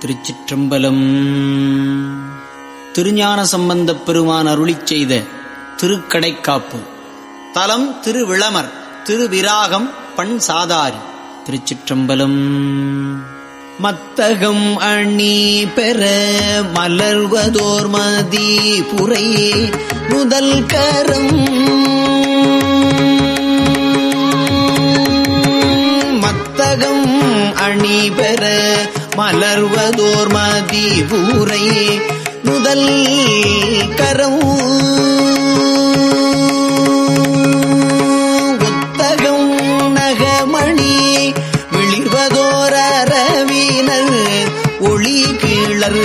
திருச்சிற்றம்பலம். திருஞான சம்பந்தப் பெருமான் அருளி செய்த திருக்கடைக்காப்பு. தலம் திருவிளமர் திருவிராகம் பண் சாதாரி திருச்சிற்றம்பலம். மத்தகம் அணி பெற மலர்வதோர் மதி புரையே முதல் கரம். மத்தகம் அணி பெற மலர்வதோர் மதி ஊரை முதல் கரம் புத்தகம் நகமணி விளிர்வதோர் அரவினர் ஒளி கீழர்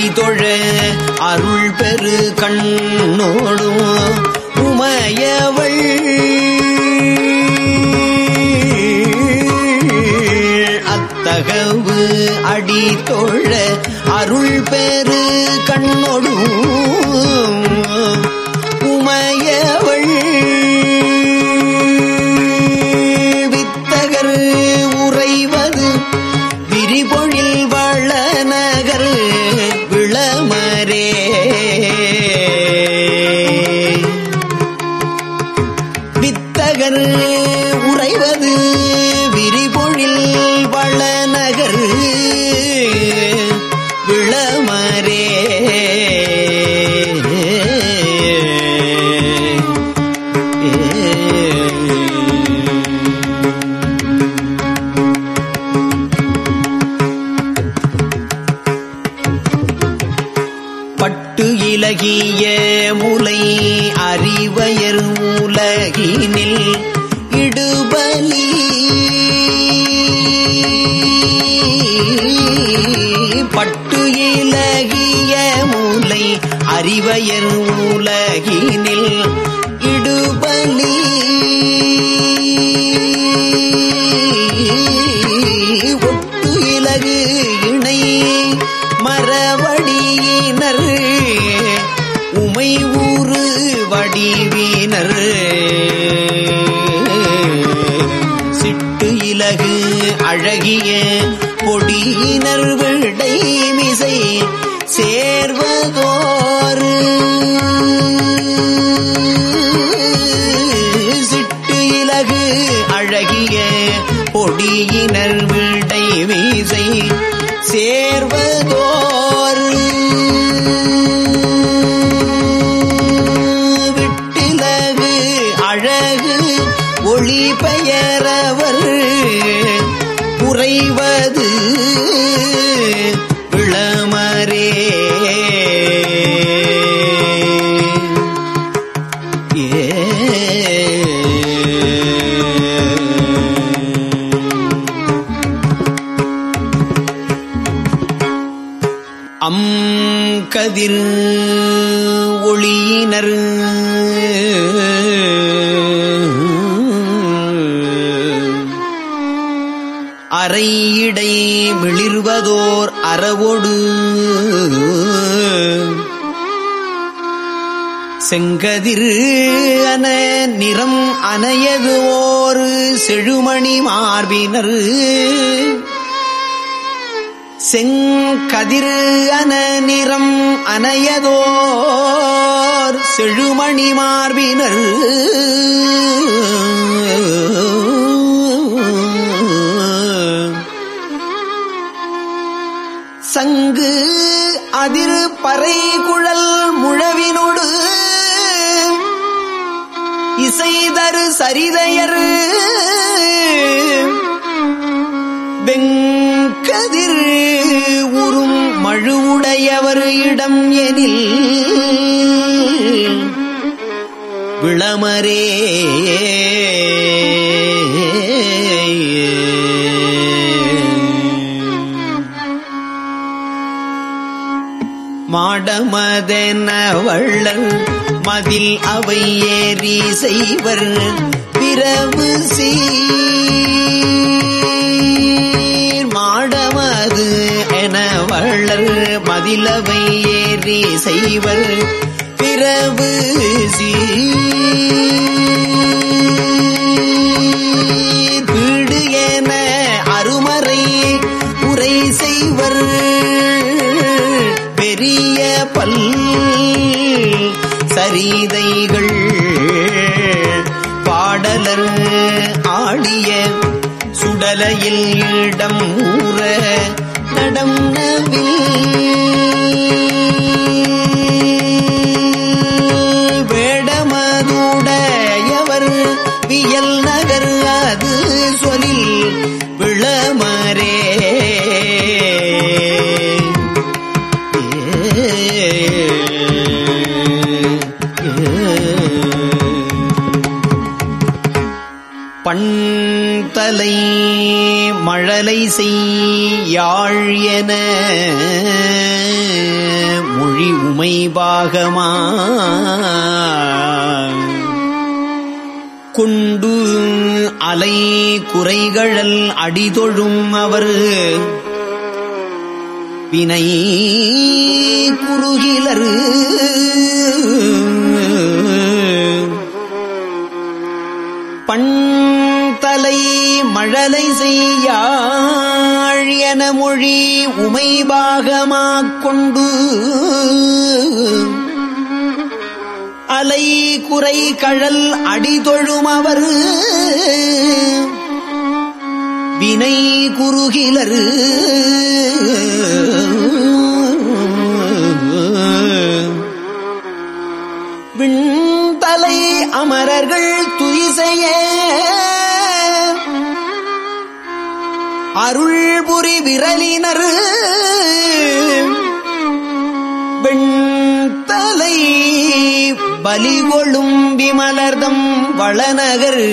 அடிதொழ அருள் பெரு கண்ணோடும் உமையவள். அத்தகவு அடிதொழ அருள் பெரு பட்டு முலை அறிவயர் உலகினில் இடுபலி. பட்டு இலகிய முலை அறிவயர் உலகினில் கதிர் ஒளியினர். அறையிடை விளிர்வதோர் அறவொடு. செங்கதிர் அன நிறம் அனையது ஓர் செழுமணி மார்பினர். செங்கதிர் அன நிறம் அனையதோர் செழுமணி மார்பினர் சங்கு அதிர் பறை குழல் முழவினொடு இசைதரு சரிதையர். வெங்கதிர் உறும் மழுவுடையவர் இடம் எனில் விளமரே. மாடமதென வள்ளல் மதில் அவை ஏறி செய்வர் பிறவு செய் நிலவை ஏறி செய்வர். பிறவு சீர். அருமறை உரை செய்வர். பெரிய பல் சரிதைகள் பாடலர் ஆடிய சுடலையில் இடம் ஊற நடம் வேடமதுடையவர் வியல் நகர் அது சொலில் விளமரே. பண்தலை மழலை செய்யாழ் என மொழி உமை பாகமா. கொண்டு அலை குறைகழல் அடிதொழும் அவர். வினை குறுகிலரு. மழலை செய்யன மொழி உமை பாகமாக கொண்டு அலை குறை கழல் அடிதொழும் அவர் வினை குறுகிலரு விண்தலை அமரர்கள் துயிசையே அருள்புரி விரலினர் வெண்தலை பலிகொழும் விமலர்தம் வளநகர்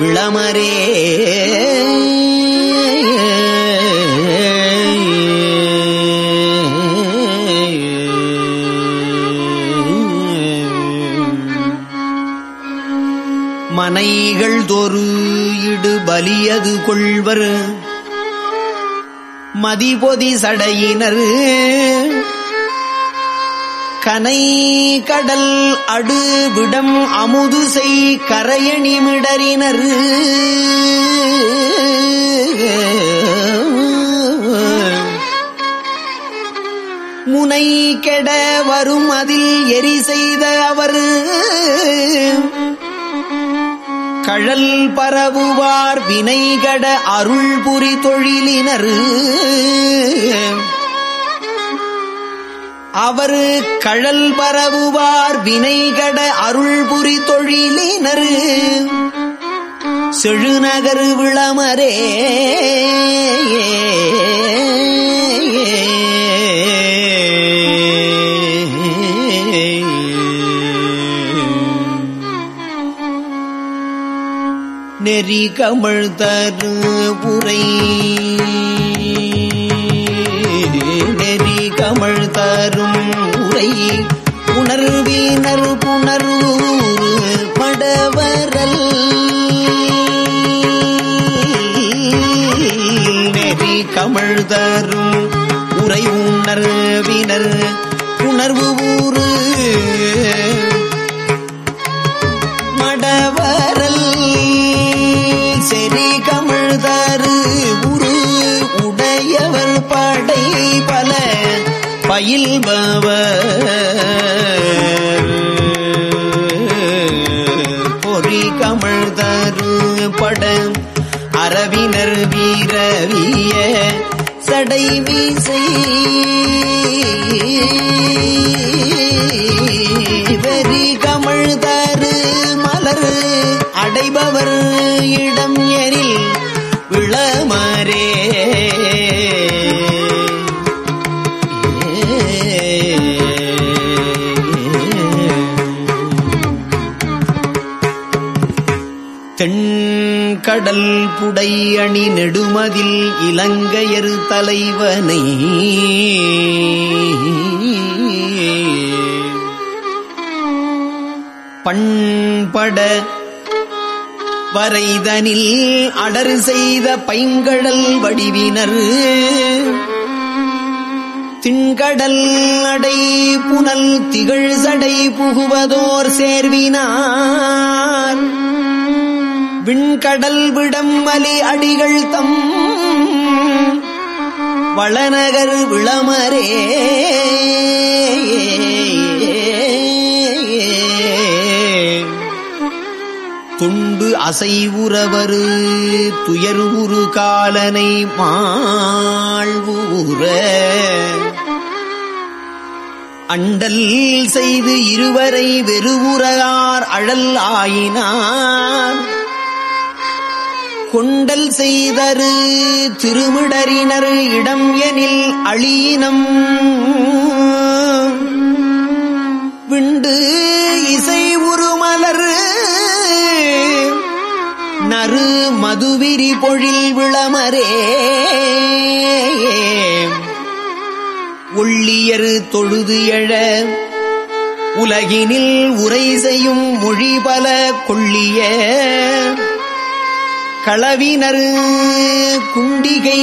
விளமரே. மனைகள் தொரு வலியது கொள்வர். மதிபொதி சடையினர். கனை கடல் அடுவிடம் அமுது செய் கரையணிமிடறினர் முனை கெட வரும் அதில் எரி செய்த அவர். கழல் பரவுவார் வினைகட அருள் புரி தொழிலினர். அவர் கழல் பரவுவார் வினைகட அருள் புரி தொழிலினர். செழுநகர் விளமரே. நெறி கமழ் தரு உரை. நெறி கமழ் தரும் உரை. உணர்வீனர் புணர்வூர் படவரல். நெறி கமழ் தரும் உரை உணர்வினர் சடை வீசை. வெறி கமிழ்தரு மலர் அடைபவர் இடம் கடல் புடை அணி நெடுமதில் இலங்கையர் தலைவனை. பண்பட வரைதனில் அடர் செய்த பைங்கடல் வடிவினர். திண்கடல் அடை புனல் திகழ் சடை புகுவதோர் சேர்வினார். விண்கடல் விடம்மலி அடிகள் தம். வளநகர் விளமரே. துண்டு அசைவுறவரு துயர் உரு காலனை மாழ்வுற அண்டல் செய்து இருவரை வெறுவுறார் அழல் ஆயினார். கொண்டல் செய்தரு திருமிடரினர் இடம் எனில் அழியினம். விண்டு இசை உருமலர் நறு மதுவிரி பொழில் விளமரே. ஒள்ளியரு தொழுது எழ உலகினில் உரை செய்யும் மொழி பல கொள்ளிய களவினர் குண்டிகை.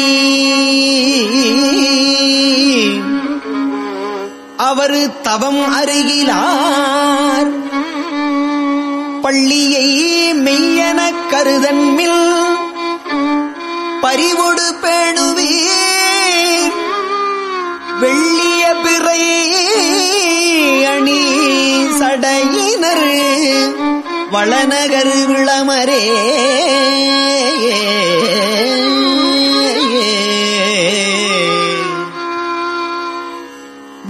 அவர் தவம் அருகிலார். பள்ளியை மெய்யன கருதன்மில் பறிவொடு பேணுவீர். வெள்ளிய பிறை அணி சடையினர். வளநகர் விளமரே.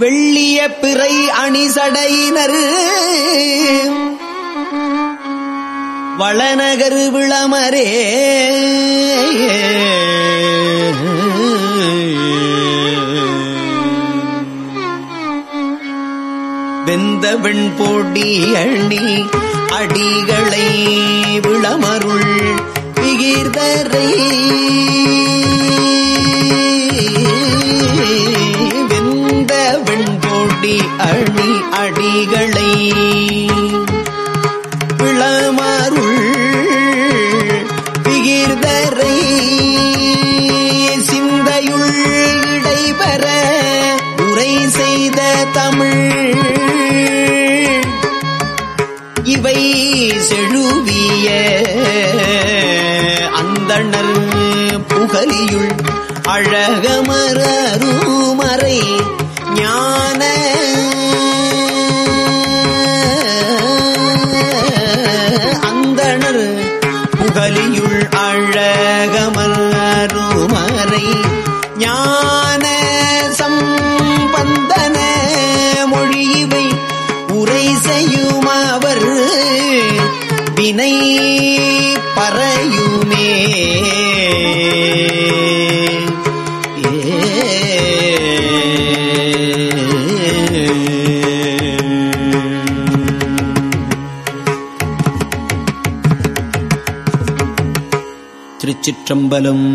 வெள்ளிய பிறை அணிசடையினர். வளநகர் விளமரே. வெந்த வெண்போடி அணி அடிகளை விளமருள் விகிர்தரை புகலியுள் அழகமரருமறை ஞான அந்தணர் புகலியுள் அழகமருமறை ஞான சம்பந்தன மொழிவை உரை செய்யும் அவர் வினை பறையுமே. திருச்சிற்றம்பலம்